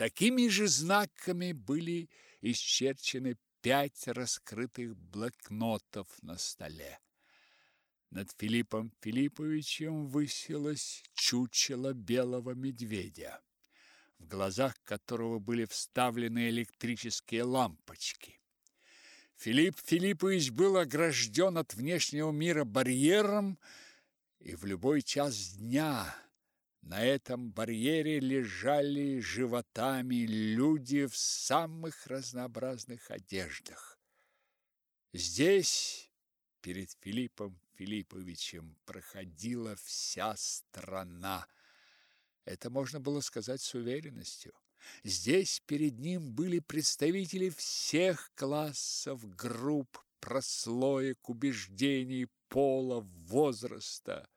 Такими же знаками были исчерчены пять раскрытых блокнотов на столе. Над Филиппом Филипповичем высилось чучело белого медведя, в глазах которого были вставлены электрические лампочки. Филипп Филиппович был огражден от внешнего мира барьером, и в любой час дня на этом барьере лежали животами люди в самых разнообразных одеждах. Здесь перед Филиппом Филипповичем проходила вся страна. Это можно было сказать с уверенностью. Здесь перед ним были представители всех классов, групп, прослоек, убеждений, пола, возраста.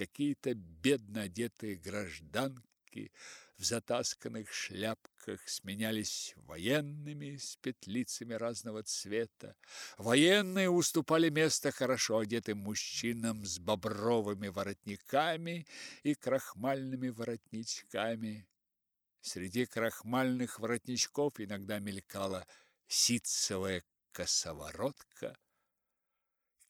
Какие-то бедно одетые гражданки в затасканных шляпках сменялись военными с петлицами разного цвета. Военные уступали место хорошо одетым мужчинам с бобровыми воротниками и крахмальными воротничками. Среди крахмальных воротничков иногда мелькала ситцевая косоворотка,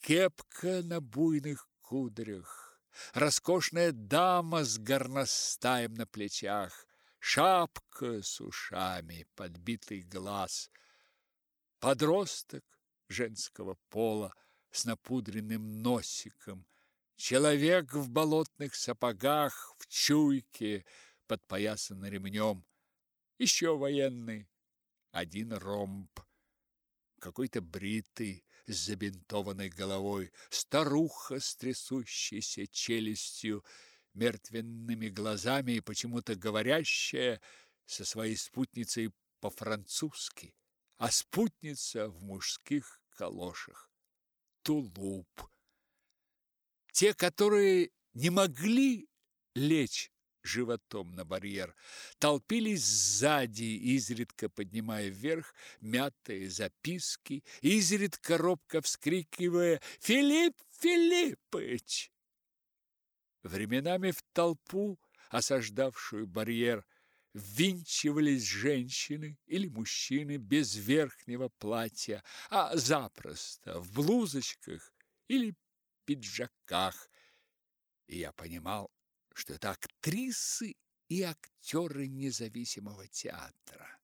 кепка на буйных кудрях, роскошная дама с горностаем на плечах, шапка с ушами, подбитый глаз, подросток женского пола с напудренным носиком, человек в болотных сапогах, в чуйке, подпоясан ремнем, еще военный, один ромб, какой-то бритый с забинтованной головой, старуха с трясущейся челюстью, мертвенными глазами и почему-то говорящая со своей спутницей по-французски, а спутница в мужских калошах. Тулуп. Те, которые не могли лечь животом на барьер, толпились сзади, изредка поднимая вверх мятые записки, изредка робко вскрикивая «Филипп Филиппыч!». Временами в толпу, осаждавшую барьер, ввинчивались женщины или мужчины без верхнего платья, а запросто в блузочках или пиджаках. И я понимал, что это актрисы и актеры независимого театра.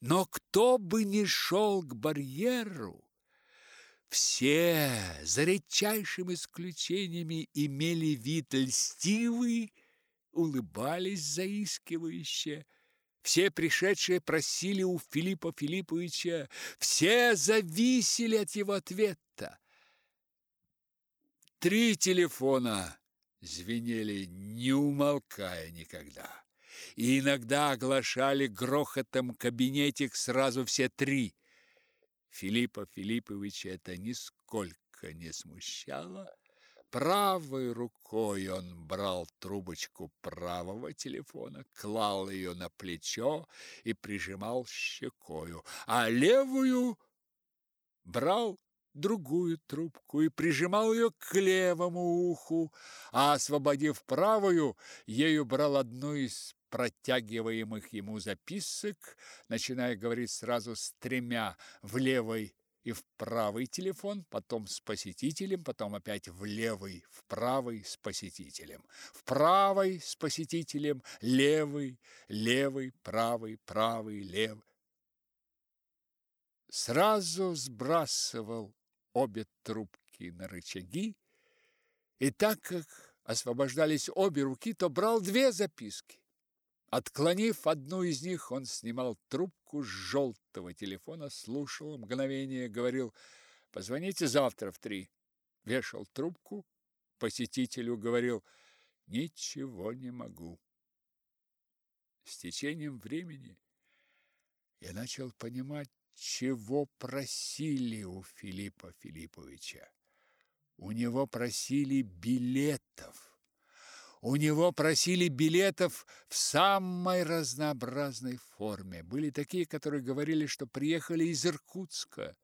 Но кто бы ни шел к барьеру, все, за редчайшими исключениями, имели вид льстивый, улыбались заискивающе. Все пришедшие просили у Филиппа Филипповича, все зависели от его ответа. Три телефона звенели, не умолкая никогда. И иногда оглашали грохотом кабинетик сразу все три. Филиппа Филипповича это нисколько не смущало. Правой рукой он брал трубочку правого телефона, клал ее на плечо и прижимал щекою, а левую брал другую трубку и прижимал ее к левому уху, а, освободив правую, ею брал одну из протягиваемых ему записок, начиная говорить сразу с тремя в левой и в правый телефон, потом с посетителем, потом опять в левый, в правый с посетителем, в правый с посетителем, левый, левый, правый, правый, левый. Сразу сбрасывал обе трубки на рычаги, и так как освобождались обе руки, то брал две записки. Отклонив одну из них, он снимал трубку с желтого телефона, слушал мгновение, говорил «Позвоните завтра в три». Вешал трубку, посетителю говорил «Ничего не могу». С течением времени я начал понимать, чего просили у Филиппа Филипповича. У него просили билетов. У него просили билетов в самой разнообразной форме. Были такие, которые говорили, что приехали из Иркутска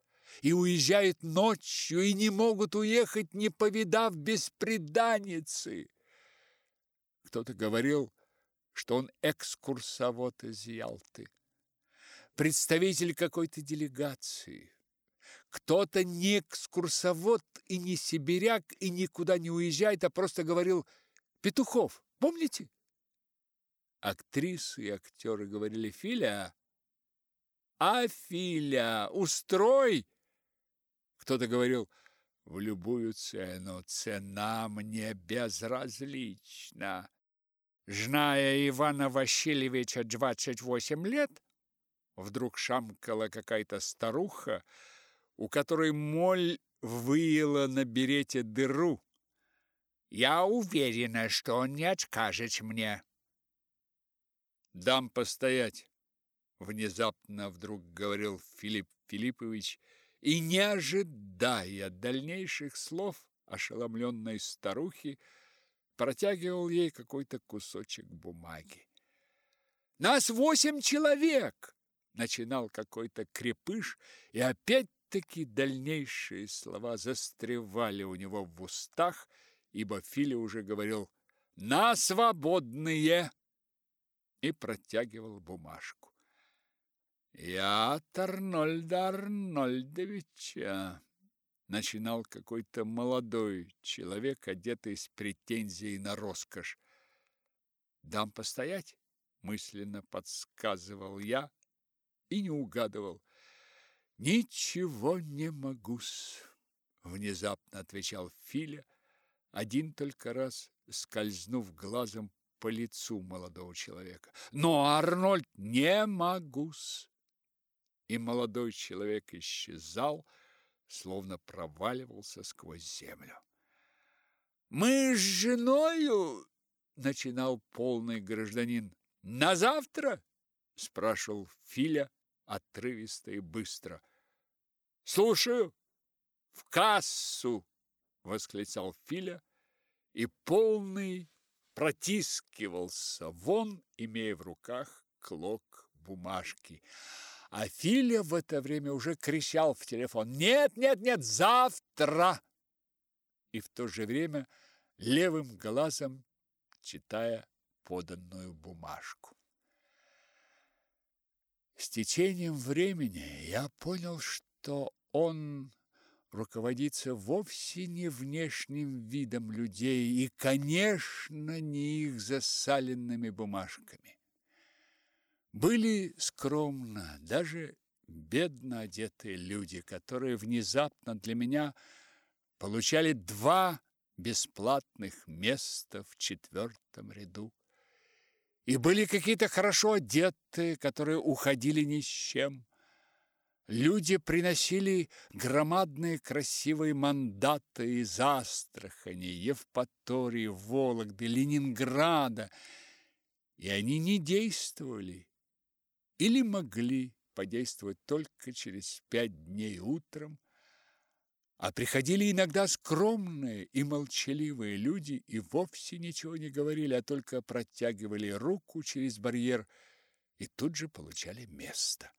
и уезжают ночью и не могут уехать, не повидав бесприданницы. Кто-то говорил, что он экскурсовод из Ялты, представитель какой-то делегации. Кто-то не экскурсовод и не сибиряк, и никуда не уезжает, а просто говорил «Петухов, помните?» Актрисы и актеры говорили «Филя, а Филя, устрой!» Кто-то говорил «В любую цену, цена мне безразлична». Жная Ивана Васильевича 28 лет, вдруг шамкала какая-то старуха, у которой моль выела на берете дыру. Я уверена, что он не откажет мне. Дам постоять, внезапно вдруг говорил Филипп Филиппович, и не ожидая дальнейших слов ошеломленной старухи, протягивал ей какой-то кусочек бумаги. Нас восемь человек, начинал какой-то крепыш, и опять-таки дальнейшие слова застревали у него в устах, ибо Филя уже говорил «На свободные!» и протягивал бумажку. «Я от Арнольда Арнольдовича», начинал какой-то молодой человек, одетый с претензией на роскошь. «Дам постоять?» – мысленно подсказывал я и не угадывал. «Ничего не могу-с», – внезапно отвечал Филя, один только раз скользнув глазом по лицу молодого человека. «Но, Арнольд, не могу-с!» И молодой человек исчезал, словно проваливался сквозь землю. «Мы с женою!» — начинал полный гражданин. «На завтра?» — спрашивал Филя отрывисто и быстро. «Слушаю!» «В кассу!» — восклицал Филя, и полный протискивался вон, имея в руках клок бумажки. А Филя в это время уже кричал в телефон «Нет, нет, нет, завтра!» И в то же время левым глазом читая поданную бумажку. С течением времени я понял, что он руководиться вовсе не внешним видом людей и, конечно, не их засаленными бумажками. Были скромно, даже бедно одетые люди, которые внезапно для меня получали два бесплатных места в четвертом ряду. И были какие-то хорошо одетые, которые уходили ни с чем. Люди приносили громадные красивые мандаты из Астрахани, Евпатории, Вологды, Ленинграда, и они не действовали или могли подействовать только через пять дней утром, а приходили иногда скромные и молчаливые люди и вовсе ничего не говорили, а только протягивали руку через барьер и тут же получали место.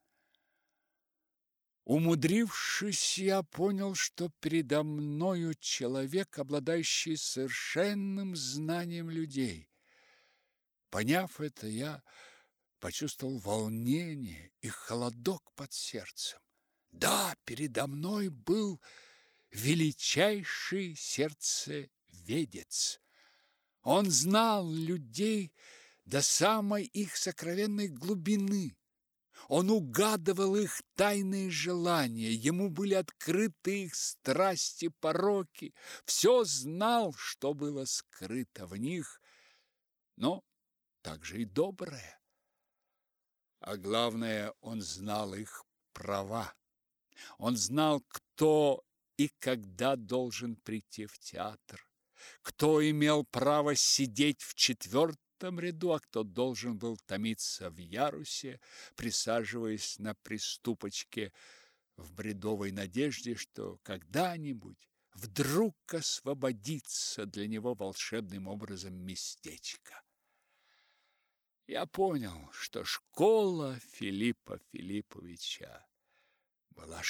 Умудрившись, я понял, что передо мною человек, обладающий совершенным знанием людей. Поняв это, я почувствовал волнение и холодок под сердцем. Да, передо мной был величайший сердцеведец. Он знал людей до самой их сокровенной глубины. Он угадывал их тайные желания, ему были открыты их страсти, пороки, все знал, что было скрыто в них, но также и доброе. А главное, он знал их права. Он знал, кто и когда должен прийти в театр, кто имел право сидеть в четвертом ряду, а кто должен был томиться в ярусе, присаживаясь на приступочке в бредовой надежде, что когда-нибудь вдруг освободится для него волшебным образом местечко. Я понял, что школа Филиппа Филипповича была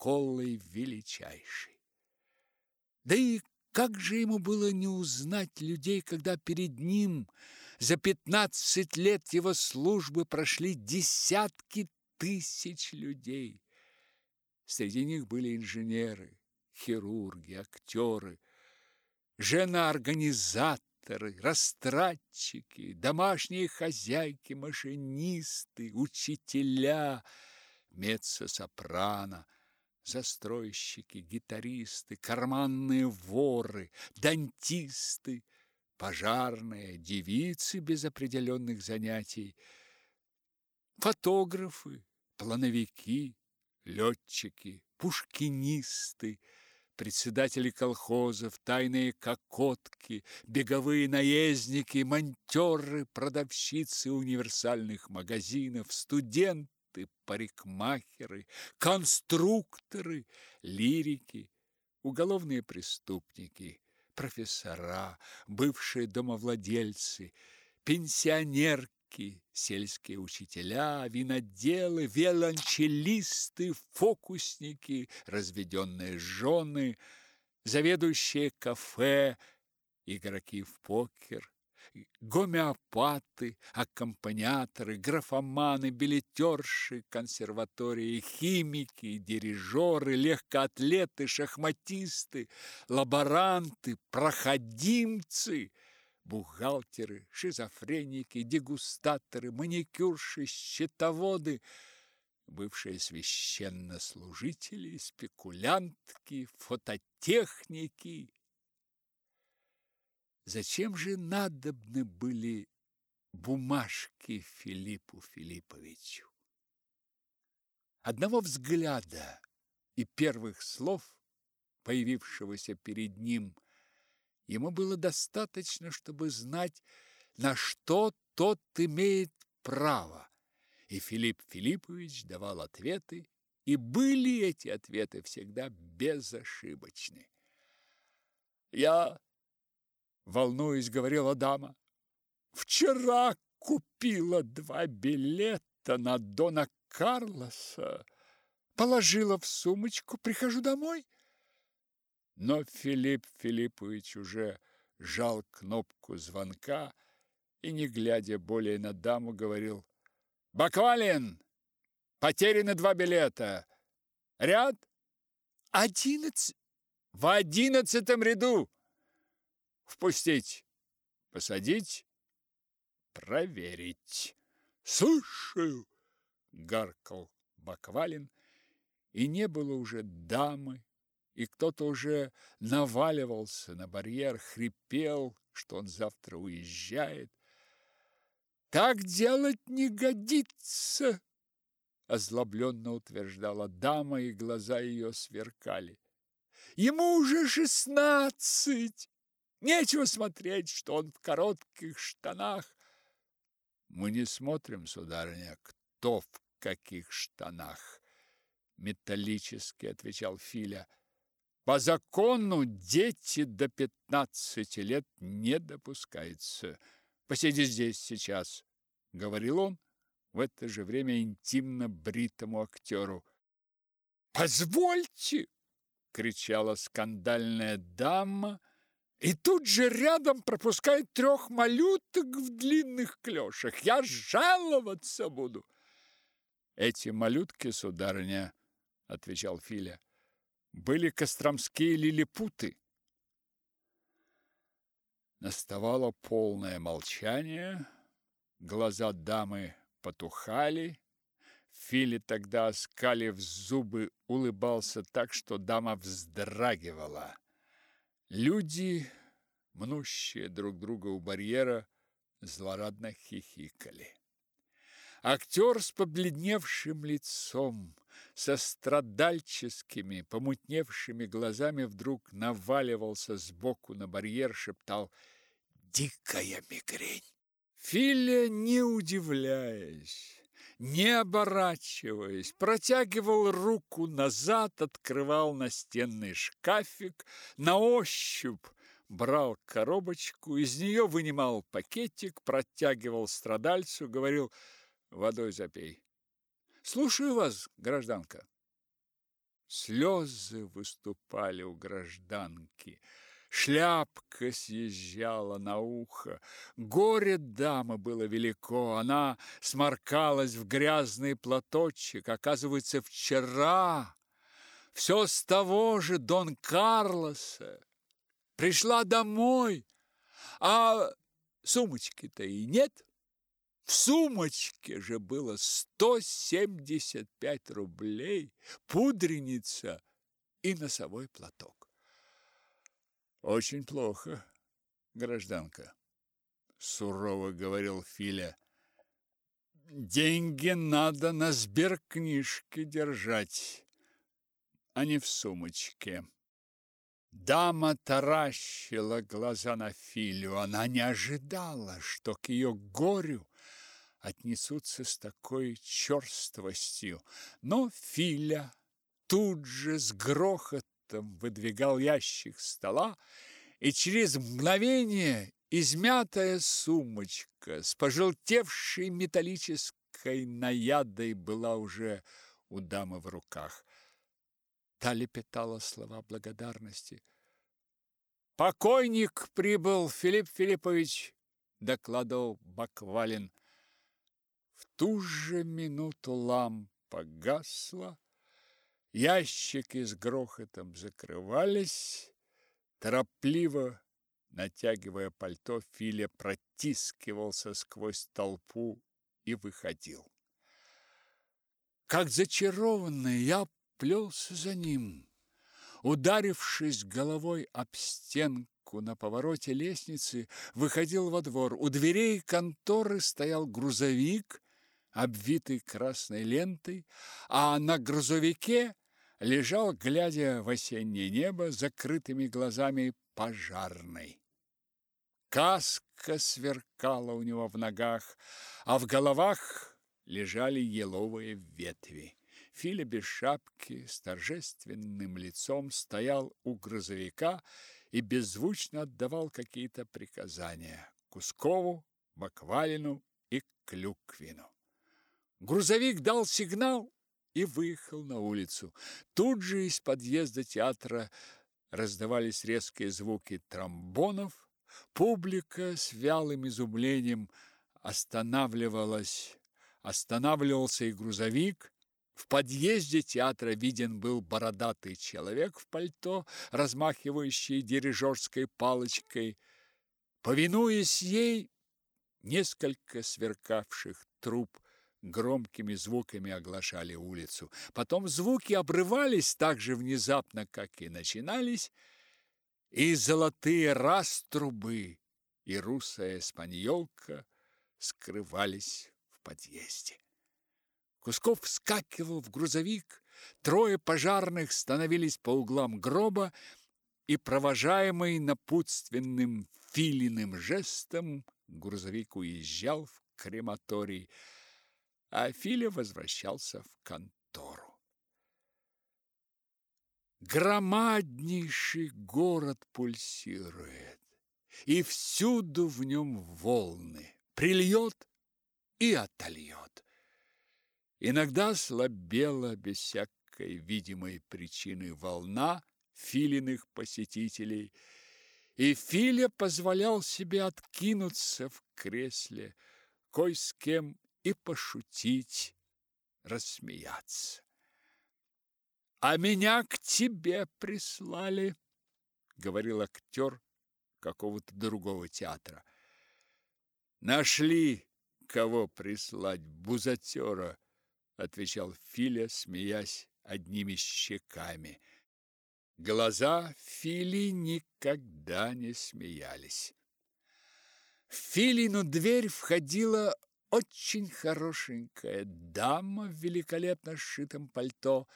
школой величайшей. Да и как же ему было не узнать людей, когда перед ним За пятнадцать лет его службы прошли десятки тысяч людей. Среди них были инженеры, хирурги, актеры, жены-организаторы, растратчики, домашние хозяйки, машинисты, учителя, меццо-сопрано, застройщики, гитаристы, карманные воры, дантисты, пожарные, девицы без определенных занятий, фотографы, плановики, летчики, пушкинисты, председатели колхозов, тайные кокотки, беговые наездники, монтеры, продавщицы универсальных магазинов, студенты, парикмахеры, конструкторы, лирики, уголовные преступники, профессора, бывшие домовладельцы, пенсионерки, сельские учителя, виноделы, виолончелисты, фокусники, разведенные жены, заведующие кафе, игроки в покер, гомеопаты, аккомпаниаторы, графоманы, билетерши, консерватории, химики, дирижеры, легкоатлеты, шахматисты, лаборанты, проходимцы – бухгалтеры, шизофреники, дегустаторы, маникюрши, счетоводы, бывшие священнослужители, спекулянтки, фототехники. Зачем же надобны были бумажки Филиппу Филипповичу? Одного взгляда и первых слов, появившегося перед ним, — Ему было достаточно, чтобы знать, на что тот имеет право. И Филипп Филиппович давал ответы, и были эти ответы всегда безошибочны. «Я, волнуюсь, — говорила дама, — вчера купила два билета на Дона Карлоса, положила в сумочку, прихожу домой — но Филипп Филиппович уже жал кнопку звонка и, не глядя более на даму, говорил «Баквалин! Потеряны два билета! Ряд? Одиннадцать? В одиннадцатом ряду! Впустить! Посадить! Проверить!» «Слушаю!» — гаркал Баквалин, и не было уже дамы, и кто-то уже наваливался на барьер, хрипел, что он завтра уезжает. «Так делать не годится!» озлобленно утверждала дама, и глаза ее сверкали. «Ему уже шестнадцать! Нечего смотреть, что он в коротких штанах!» «Мы не смотрим, сударыня, кто в каких штанах!» металлически отвечал Филя. По закону дети до пятнадцати лет не допускаются. Посиди здесь сейчас, говорил он в это же время интимно бритому актеру. Позвольте, кричала скандальная дама, и тут же рядом пропускает трех малюток в длинных клешах. Я жаловаться буду. Эти малютки, сударыня, отвечал Филя были костромские лилипуты. Наставало полное молчание, глаза дамы потухали. Фили тогда, оскалив зубы, улыбался так, что дама вздрагивала. Люди, мнущие друг друга у барьера, злорадно хихикали. Актер с побледневшим лицом, со страдальческими, помутневшими глазами вдруг наваливался сбоку на барьер, шептал «Дикая мигрень!». Филя, не удивляясь, не оборачиваясь, протягивал руку назад, открывал настенный шкафик, на ощупь брал коробочку, из нее вынимал пакетик, протягивал страдальцу, говорил «Водой запей». Слушаю вас, гражданка. Слезы выступали у гражданки. Шляпка съезжала на ухо. Горе дамы было велико. Она сморкалась в грязный платочек. Оказывается, вчера все с того же Дон Карлоса. Пришла домой, а сумочки-то и нет. В сумочке же было 175 рублей, пудреница и носовой платок. Очень плохо, гражданка, сурово говорил Филя. Деньги надо на сберкнижке держать, а не в сумочке. Дама таращила глаза на Филю. Она не ожидала, что к ее горю отнесутся с такой черствостью. Но Филя тут же с грохотом выдвигал ящик стола, и через мгновение измятая сумочка с пожелтевшей металлической наядой была уже у дамы в руках. Та лепетала слова благодарности. «Покойник прибыл, Филипп Филиппович!» — докладывал Баквалин. В ту же минуту лампа гасла, ящики с грохотом закрывались, торопливо, натягивая пальто, Филя протискивался сквозь толпу и выходил. Как зачарованный, я плелся за ним. Ударившись головой об стенку на повороте лестницы, выходил во двор. У дверей конторы стоял грузовик, обвитый красной лентой, а на грузовике лежал, глядя в осеннее небо, закрытыми глазами пожарный. Каска сверкала у него в ногах, а в головах лежали еловые ветви. Филя без шапки с торжественным лицом стоял у грузовика и беззвучно отдавал какие-то приказания Кускову, Баквалину и Клюквину. Грузовик дал сигнал и выехал на улицу. Тут же из подъезда театра раздавались резкие звуки тромбонов. Публика с вялым изумлением останавливалась. Останавливался и грузовик. В подъезде театра виден был бородатый человек в пальто, размахивающий дирижерской палочкой. Повинуясь ей, несколько сверкавших труб громкими звуками оглашали улицу. Потом звуки обрывались так же внезапно, как и начинались, и золотые раструбы и русая испаньолка скрывались в подъезде. Кусков вскакивал в грузовик, трое пожарных становились по углам гроба, и, провожаемый напутственным филиным жестом, грузовик уезжал в крематорий, а Филя возвращался в контору. Громаднейший город пульсирует, и всюду в нем волны, прильет и отольет. Иногда слабела без всякой видимой причины волна филиных посетителей, и Филя позволял себе откинуться в кресле, кой с кем и пошутить, рассмеяться. «А меня к тебе прислали», — говорил актер какого-то другого театра. «Нашли, кого прислать, бузатера», — отвечал Филя, смеясь одними щеками. Глаза Фили никогда не смеялись. В Филину дверь входила очень хорошенькая дама в великолепно сшитом пальто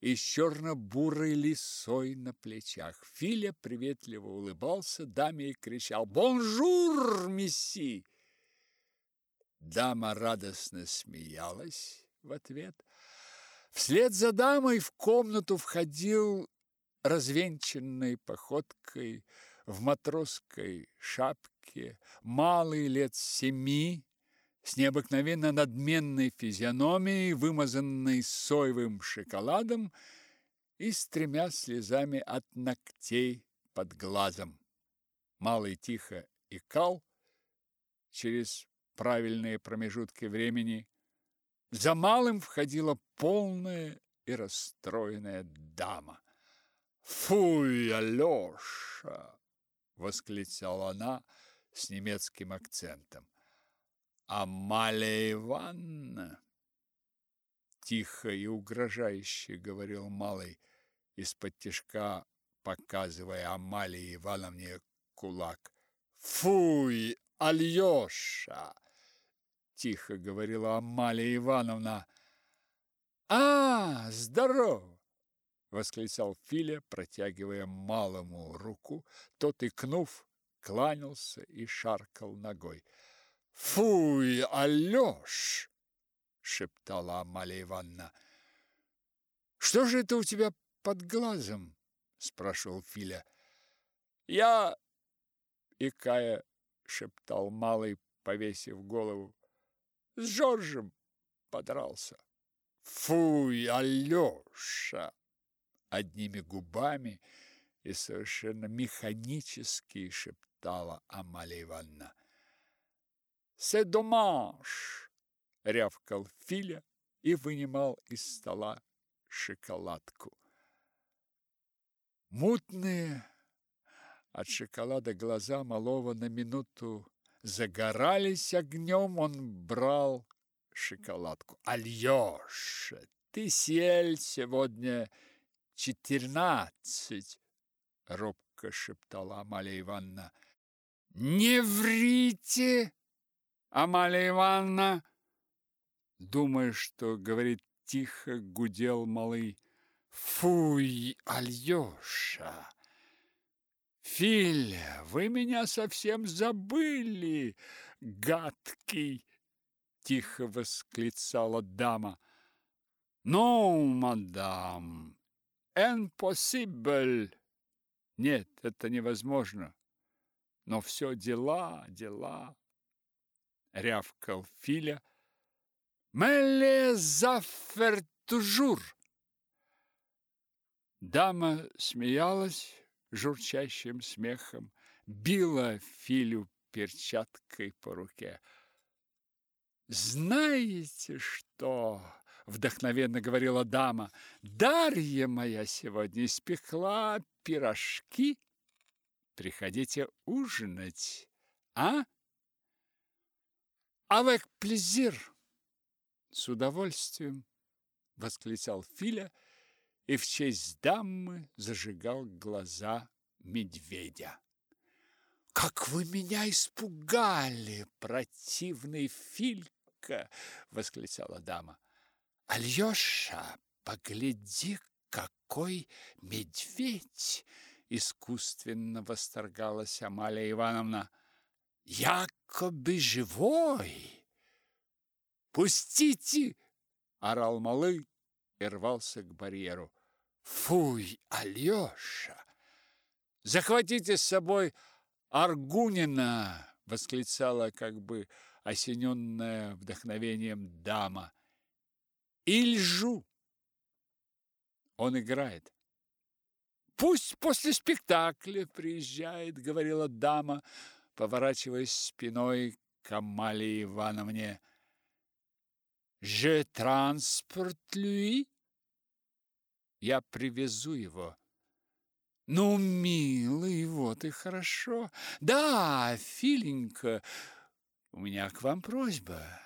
и с черно-бурой лисой на плечах. Филя приветливо улыбался даме и кричал «Bonjour, мисси!». Дама радостно смеялась в ответ. Вслед за дамой в комнату входил развенчанной походкой в матросской шапке, малый лет семи, с необыкновенно надменной физиономией, вымазанной соевым шоколадом и с тремя слезами от ногтей под глазом. Малый тихо икал через правильные промежутки времени. За малым входила полная и расстроенная дама. «Фуй, Алёша!» — восклицала она с немецким акцентом. «Амалия Ивановна!» Тихо и угрожающе говорил малый, из-под тишка показывая Амалии Ивановне кулак. «Фуй, Альёша!» Тихо говорила Амалия Ивановна. «А, здорово!» восклицал Филя, протягивая малому руку. Тот, икнув, кланялся и шаркал ногой. «Фуй, Алёш!» — шептала Амалия Ивановна. «Что же это у тебя под глазом?» — спрашивал Филя. «Я...» — икая, шептал малый, повесив голову. «С Жоржем подрался». «Фуй, Алёша!» одними губами и совершенно механически шептала Амалия Ивановна. «C'est dommage!» — рявкал Филя и вынимал из стола шоколадку. Мутные от шоколада глаза малого на минуту загорались огнем, он брал шоколадку. «Альёша, ты сель сегодня четырнадцать, робко шептала Амалия Ивановна. Не врите, Амалия Ивановна. Думая, что говорит тихо, гудел малый. Фуй, Альёша! Филя, вы меня совсем забыли, гадкий! Тихо восклицала дама. Ну, мадам, Impossible. Нет, это невозможно. Но все дела, дела. Рявкал Филя. Меле зафер тужур. Дама смеялась журчащим смехом, била Филю перчаткой по руке. Знаете что? вдохновенно говорила дама. Дарья моя сегодня испекла пирожки. Приходите ужинать, а? Avec plaisir. С удовольствием, восклицал Филя и в честь дамы зажигал глаза медведя. Как вы меня испугали, противный Филька, восклицала дама. Альёша, погляди, какой медведь! Искусственно восторгалась Амалия Ивановна. Якобы живой! Пустите! орал малый и рвался к барьеру. Фуй, Альёша! Захватите с собой Аргунина! восклицала как бы осененная вдохновением дама. И лжу. Он играет. Пусть после спектакля приезжает, говорила дама, поворачиваясь спиной к Амалии Ивановне. «Je transport lui?» «Я привезу его». «Ну, милый, вот и хорошо. Да, Филенька, у меня к вам просьба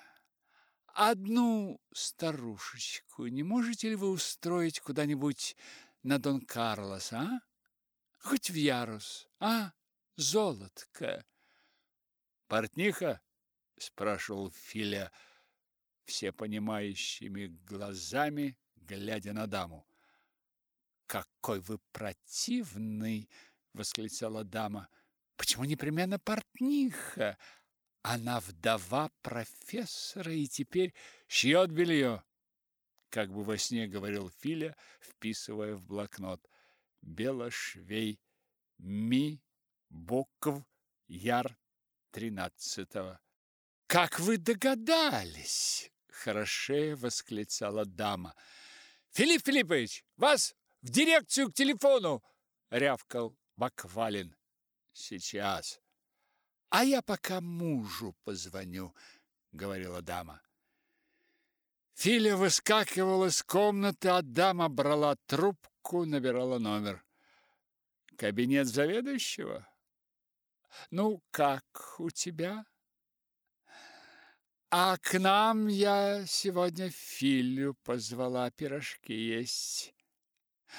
одну старушечку не можете ли вы устроить куда-нибудь на Дон Карлос, а? Хоть в ярус, а? Золотко. Портниха? спрашивал Филя все понимающими глазами, глядя на даму. Какой вы противный, восклицала дама. Почему непременно портниха? Она вдова профессора и теперь шьет белье. Как бы во сне говорил Филя, вписывая в блокнот. Белошвей Ми Боков Яр тринадцатого. Как вы догадались? Хорошее восклицала дама. Филипп Филиппович, вас в дирекцию к телефону, рявкал Баквалин. Сейчас. А я пока мужу позвоню, говорила дама. Филя выскакивала из комнаты, а дама брала трубку, набирала номер. Кабинет заведующего? Ну, как у тебя? А к нам я сегодня Филю позвала пирожки есть.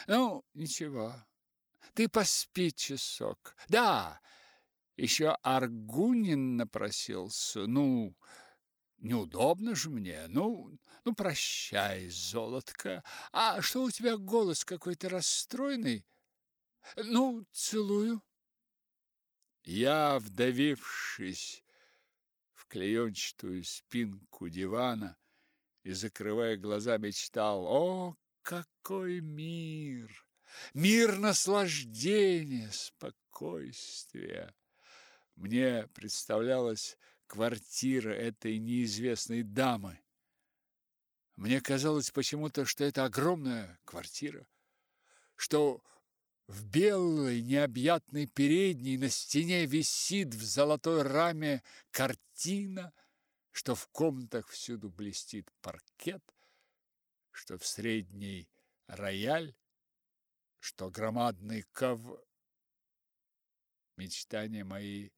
Ну, ничего. Ты поспи часок. Да, еще Аргунин напросился. Ну, неудобно же мне. Ну, ну прощай, золотко. А что у тебя голос какой-то расстроенный? Ну, целую. Я, вдавившись в клеенчатую спинку дивана и закрывая глаза, мечтал: "О, какой мир! Мир наслаждения, спокойствия!" Мне представлялась квартира этой неизвестной дамы. Мне казалось почему-то, что это огромная квартира, что в белой необъятной передней на стене висит в золотой раме картина, что в комнатах всюду блестит паркет, что в средней рояль, что громадный ков... Мечтания мои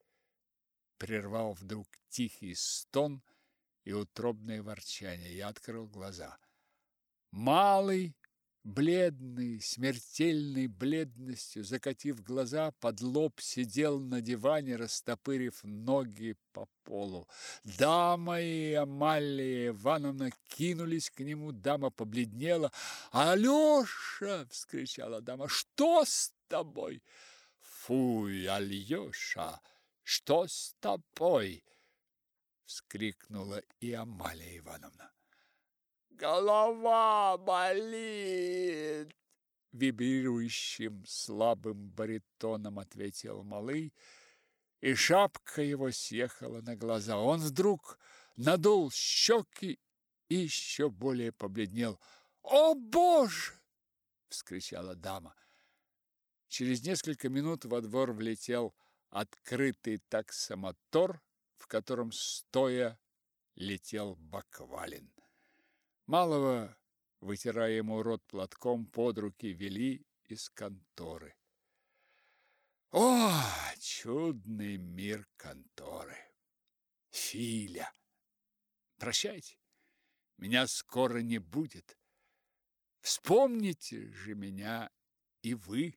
прервал вдруг тихий стон и утробное ворчание. Я открыл глаза. Малый бледный, смертельной бледностью, закатив глаза, под лоб сидел на диване, растопырив ноги по полу. Дама и Амалия Ивановна кинулись к нему, дама побледнела. «Алёша!» — вскричала дама. «Что с тобой?» «Фуй, Алёша! Что с тобой?» — вскрикнула и Амалия Ивановна. Голова болит, вибрирующим слабым баритоном ответил малый, и шапка его съехала на глаза. Он вдруг надул щеки и еще более побледнел. «О, Боже!» — вскричала дама. Через несколько минут во двор влетел открытый таксомотор, в котором стоя летел Баквалин. Малого, вытирая ему рот платком, под руки вели из конторы. О, чудный мир конторы! Филя! Прощайте, меня скоро не будет. Вспомните же меня и вы.